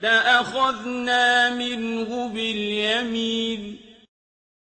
لَأَخَذْنَا مِنْهُ بِالْيَمِينِ.